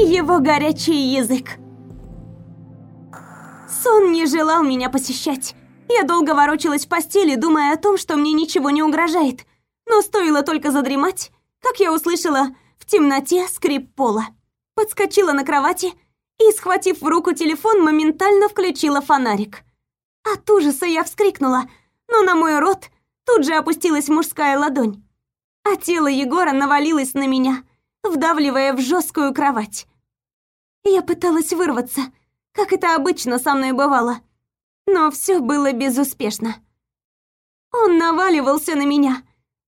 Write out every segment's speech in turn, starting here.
его горячий язык. Сон не желал меня посещать. Я долго ворочалась в постели, думая о том, что мне ничего не угрожает. Но стоило только задремать, как я услышала в темноте скрип пола. Подскочила на кровати и, схватив в руку телефон, моментально включила фонарик. От ужаса я вскрикнула, но на мой рот тут же опустилась мужская ладонь. А тело Егора навалилось на меня, вдавливая в жесткую кровать. Я пыталась вырваться, как это обычно со мной бывало, но все было безуспешно. Он наваливался на меня,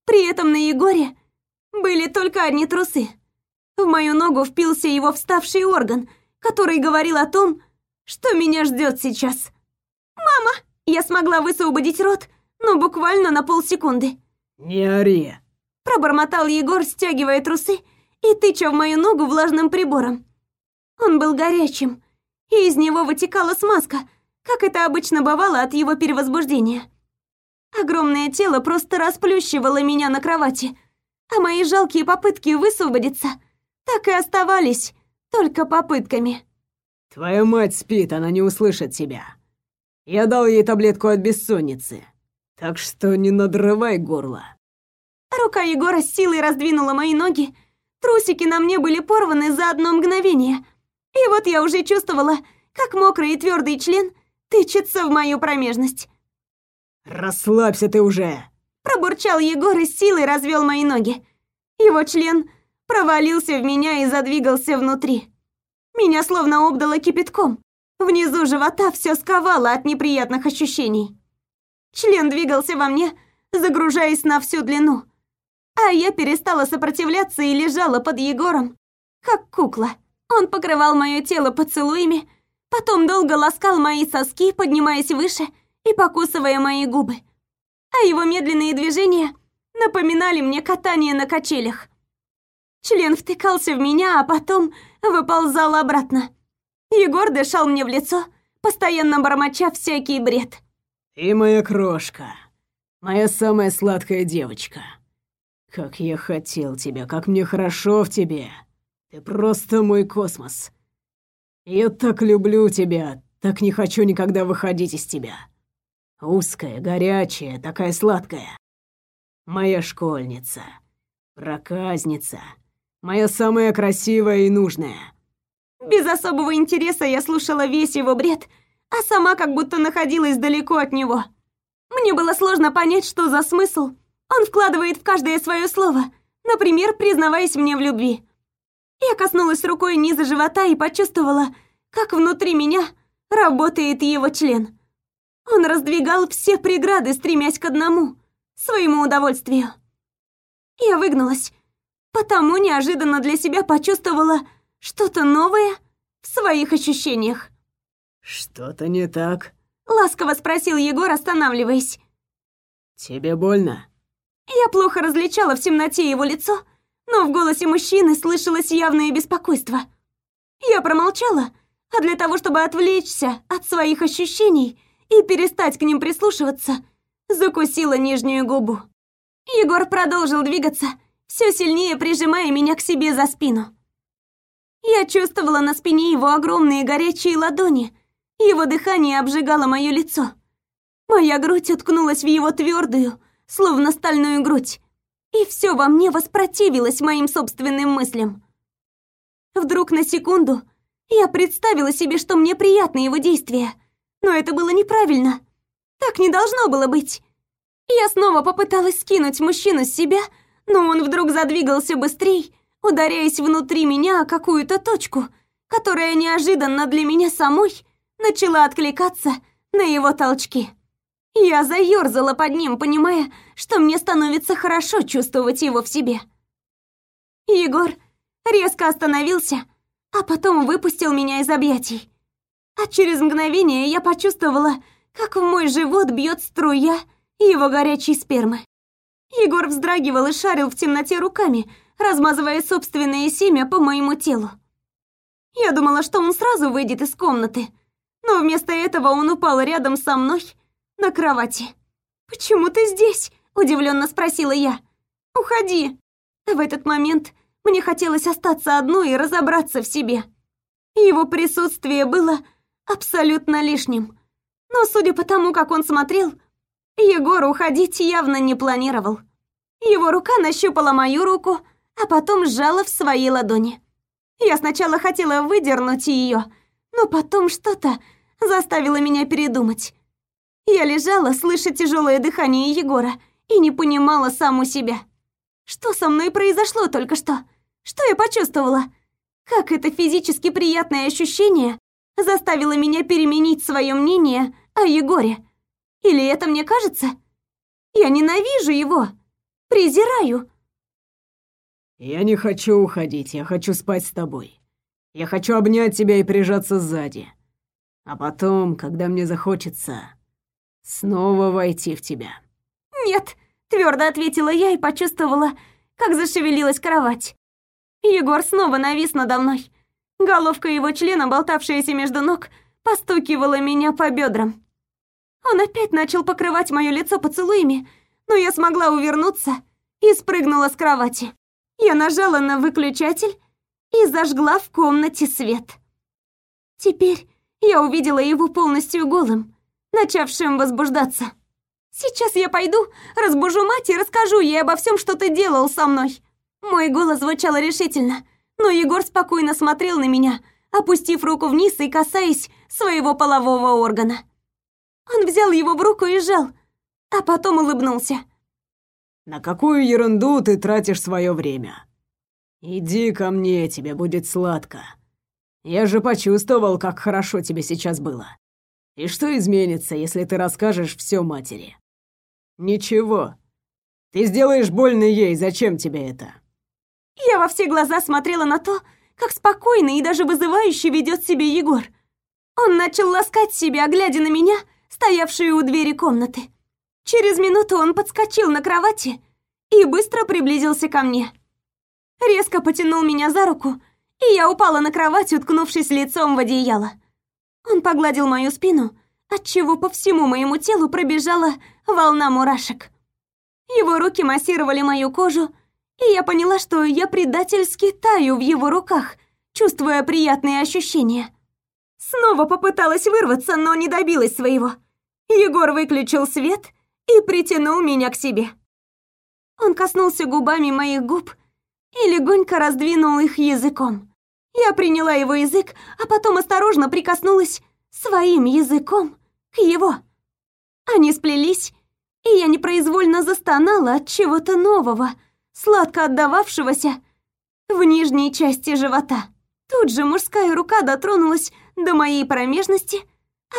при этом на Егоре были только одни трусы. В мою ногу впился его вставший орган, который говорил о том, что меня ждет сейчас. «Мама!» Я смогла высвободить рот, но буквально на полсекунды. «Не ори!» Пробормотал Егор, стягивая трусы и тыча в мою ногу влажным прибором. Он был горячим, и из него вытекала смазка, как это обычно бывало от его перевозбуждения. Огромное тело просто расплющивало меня на кровати, а мои жалкие попытки высвободиться так и оставались только попытками. «Твоя мать спит, она не услышит тебя. Я дал ей таблетку от бессонницы, так что не надрывай горло». Рука Егора с силой раздвинула мои ноги, трусики на мне были порваны за одно мгновение, и вот я уже чувствовала, как мокрый и твердый член тычется в мою промежность. «Расслабься ты уже!» Пробурчал Егор и с силой развел мои ноги. Его член провалился в меня и задвигался внутри. Меня словно обдало кипятком. Внизу живота все сковало от неприятных ощущений. Член двигался во мне, загружаясь на всю длину. А я перестала сопротивляться и лежала под Егором, как кукла. Он покрывал мое тело поцелуями, потом долго ласкал мои соски, поднимаясь выше и покусывая мои губы а его медленные движения напоминали мне катание на качелях. Член втыкался в меня, а потом выползал обратно. Егор дышал мне в лицо, постоянно бормоча всякий бред. «Ты моя крошка, моя самая сладкая девочка. Как я хотел тебя, как мне хорошо в тебе. Ты просто мой космос. Я так люблю тебя, так не хочу никогда выходить из тебя. Узкая, горячая, такая сладкая. Моя школьница, проказница, моя самая красивая и нужная. Без особого интереса я слушала весь его бред, а сама как будто находилась далеко от него. Мне было сложно понять, что за смысл он вкладывает в каждое свое слово, например, признаваясь мне в любви. Я коснулась рукой низа живота и почувствовала, как внутри меня работает его член. Он раздвигал все преграды, стремясь к одному — своему удовольствию. Я выгнулась, потому неожиданно для себя почувствовала что-то новое в своих ощущениях. «Что-то не так?» — ласково спросил Егор, останавливаясь. «Тебе больно?» Я плохо различала в темноте его лицо, но в голосе мужчины слышалось явное беспокойство. Я промолчала, а для того, чтобы отвлечься от своих ощущений, и перестать к ним прислушиваться, закусила нижнюю губу. Егор продолжил двигаться, все сильнее прижимая меня к себе за спину. Я чувствовала на спине его огромные горячие ладони, его дыхание обжигало мое лицо. Моя грудь уткнулась в его твердую, словно стальную грудь, и все во мне воспротивилось моим собственным мыслям. Вдруг на секунду я представила себе, что мне приятно его действия — но это было неправильно. Так не должно было быть. Я снова попыталась скинуть мужчину с себя, но он вдруг задвигался быстрее, ударяясь внутри меня о какую-то точку, которая неожиданно для меня самой начала откликаться на его толчки. Я заёрзала под ним, понимая, что мне становится хорошо чувствовать его в себе. Егор резко остановился, а потом выпустил меня из объятий. А через мгновение я почувствовала, как в мой живот бьет струя его горячей спермы. Егор вздрагивал и шарил в темноте руками, размазывая собственное семя по моему телу. Я думала, что он сразу выйдет из комнаты, но вместо этого он упал рядом со мной на кровати. «Почему ты здесь?» – удивленно спросила я. «Уходи!» В этот момент Мне хотелось остаться одной и разобраться в себе. Его присутствие было абсолютно лишним. Но судя по тому, как он смотрел, Егор уходить явно не планировал. Его рука нащупала мою руку, а потом сжала в своей ладони. Я сначала хотела выдернуть ее, но потом что-то заставило меня передумать. Я лежала, слыша тяжелое дыхание Егора, и не понимала саму себя. Что со мной произошло только что? Что я почувствовала? Как это физически приятное ощущение заставило меня переменить свое мнение о Егоре? Или это мне кажется? Я ненавижу его, презираю. Я не хочу уходить, я хочу спать с тобой. Я хочу обнять тебя и прижаться сзади. А потом, когда мне захочется, снова войти в тебя. Нет, твердо ответила я и почувствовала, как зашевелилась кровать. Егор снова навис надо мной. Головка его члена, болтавшаяся между ног, постукивала меня по бедрам. Он опять начал покрывать мое лицо поцелуями, но я смогла увернуться и спрыгнула с кровати. Я нажала на выключатель и зажгла в комнате свет. Теперь я увидела его полностью голым, начавшим возбуждаться. Сейчас я пойду, разбужу мать и расскажу ей обо всем, что ты делал со мной. Мой голос звучал решительно, но Егор спокойно смотрел на меня, опустив руку вниз и касаясь своего полового органа. Он взял его в руку и сжал, а потом улыбнулся. «На какую ерунду ты тратишь свое время? Иди ко мне, тебе будет сладко. Я же почувствовал, как хорошо тебе сейчас было. И что изменится, если ты расскажешь все матери? Ничего. Ты сделаешь больно ей, зачем тебе это? Я во все глаза смотрела на то, как спокойно и даже вызывающе ведет себя Егор. Он начал ласкать себя, глядя на меня, стоявшую у двери комнаты. Через минуту он подскочил на кровати и быстро приблизился ко мне. Резко потянул меня за руку, и я упала на кровать, уткнувшись лицом в одеяло. Он погладил мою спину, отчего по всему моему телу пробежала волна мурашек. Его руки массировали мою кожу, и я поняла, что я предательски таю в его руках, чувствуя приятные ощущения. Снова попыталась вырваться, но не добилась своего. Егор выключил свет и притянул меня к себе. Он коснулся губами моих губ и легонько раздвинул их языком. Я приняла его язык, а потом осторожно прикоснулась своим языком к его. Они сплелись, и я непроизвольно застонала от чего-то нового — сладко отдававшегося в нижней части живота. Тут же мужская рука дотронулась до моей промежности,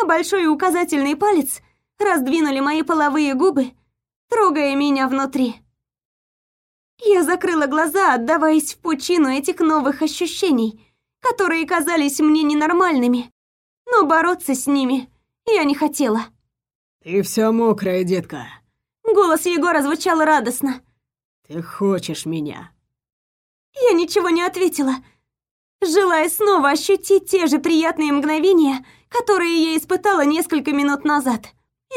а большой указательный палец раздвинули мои половые губы, трогая меня внутри. Я закрыла глаза, отдаваясь в пучину этих новых ощущений, которые казались мне ненормальными, но бороться с ними я не хотела. «Ты вся мокрая, детка!» Голос Егора звучал радостно. «Ты хочешь меня?» Я ничего не ответила, желая снова ощутить те же приятные мгновения, которые я испытала несколько минут назад.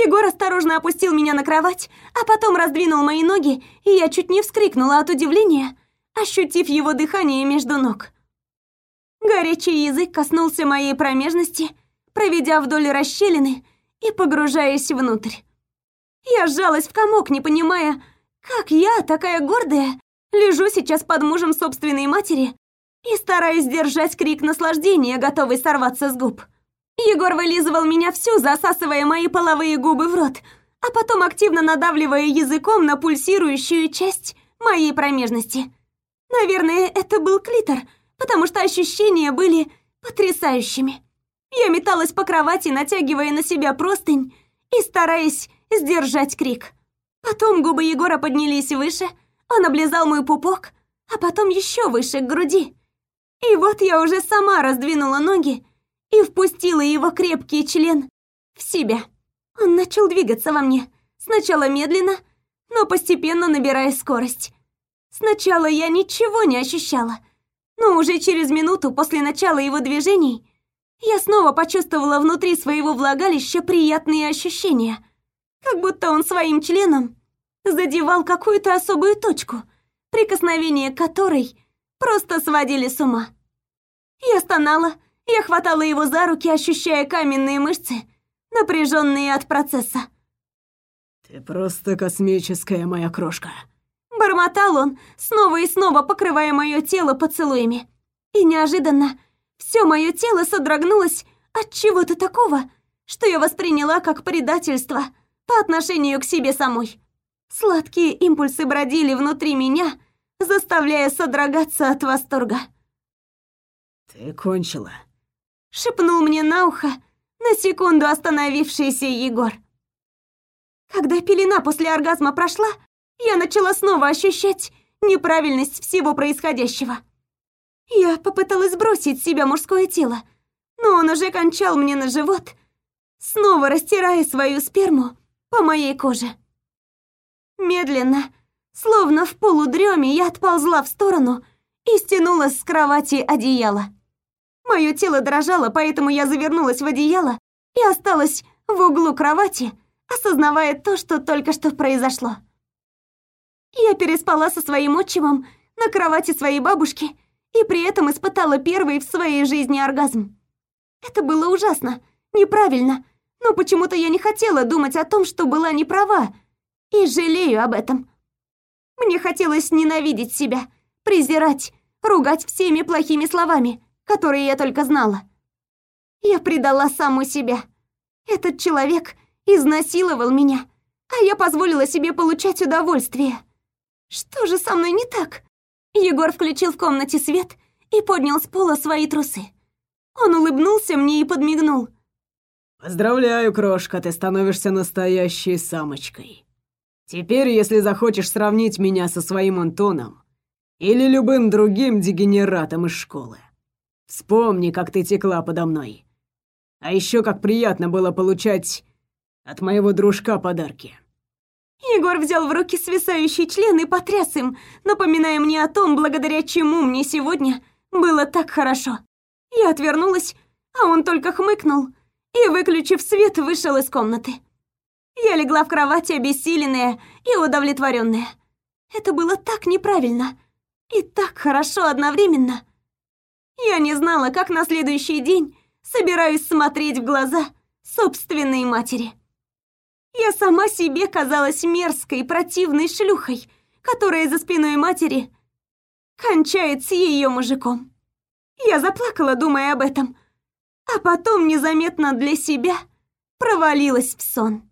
Егор осторожно опустил меня на кровать, а потом раздвинул мои ноги, и я чуть не вскрикнула от удивления, ощутив его дыхание между ног. Горячий язык коснулся моей промежности, проведя вдоль расщелины и погружаясь внутрь. Я сжалась в комок, не понимая, как я, такая гордая, лежу сейчас под мужем собственной матери и стараюсь сдержать крик наслаждения, готовый сорваться с губ. Егор вылизывал меня всю, засасывая мои половые губы в рот, а потом активно надавливая языком на пульсирующую часть моей промежности. Наверное, это был клитор, потому что ощущения были потрясающими. Я металась по кровати, натягивая на себя простынь и стараясь сдержать крик. Потом губы Егора поднялись выше, он облизал мой пупок, а потом еще выше, к груди. И вот я уже сама раздвинула ноги и впустила его крепкий член в себя. Он начал двигаться во мне, сначала медленно, но постепенно набирая скорость. Сначала я ничего не ощущала, но уже через минуту после начала его движений я снова почувствовала внутри своего влагалища приятные ощущения – как будто он своим членом задевал какую-то особую точку, прикосновение которой просто сводили с ума. Я стонала, я хватала его за руки, ощущая каменные мышцы, напряженные от процесса. «Ты просто космическая моя крошка», Бормотал он, снова и снова покрывая мое тело поцелуями. И неожиданно все мое тело содрогнулось от чего-то такого, что я восприняла как предательство по отношению к себе самой. Сладкие импульсы бродили внутри меня, заставляя содрогаться от восторга. «Ты кончила», — шепнул мне на ухо на секунду остановившийся Егор. Когда пелена после оргазма прошла, я начала снова ощущать неправильность всего происходящего. Я попыталась сбросить с себя мужское тело, но он уже кончал мне на живот, снова растирая свою сперму по моей коже. Медленно, словно в полудреме, я отползла в сторону и стянула с кровати одеяло. Мое тело дрожало, поэтому я завернулась в одеяло и осталась в углу кровати, осознавая то, что только что произошло. Я переспала со своим отчимом на кровати своей бабушки и при этом испытала первый в своей жизни оргазм. Это было ужасно, неправильно, но почему-то я не хотела думать о том, что была неправа, и жалею об этом. Мне хотелось ненавидеть себя, презирать, ругать всеми плохими словами, которые я только знала. Я предала саму себя. Этот человек изнасиловал меня, а я позволила себе получать удовольствие. Что же со мной не так? Егор включил в комнате свет и поднял с пола свои трусы. Он улыбнулся мне и подмигнул. «Поздравляю, крошка, ты становишься настоящей самочкой. Теперь, если захочешь сравнить меня со своим Антоном или любым другим дегенератом из школы, вспомни, как ты текла подо мной. А еще как приятно было получать от моего дружка подарки. Егор взял в руки свисающий член и потряс им, напоминая мне о том, благодаря чему мне сегодня было так хорошо. Я отвернулась, а он только хмыкнул и, выключив свет, вышел из комнаты. Я легла в кровати, обессиленная и удовлетворенная. Это было так неправильно и так хорошо одновременно. Я не знала, как на следующий день собираюсь смотреть в глаза собственной матери. Я сама себе казалась мерзкой, противной шлюхой, которая за спиной матери кончает с ее мужиком. Я заплакала, думая об этом, а потом незаметно для себя провалилась в сон.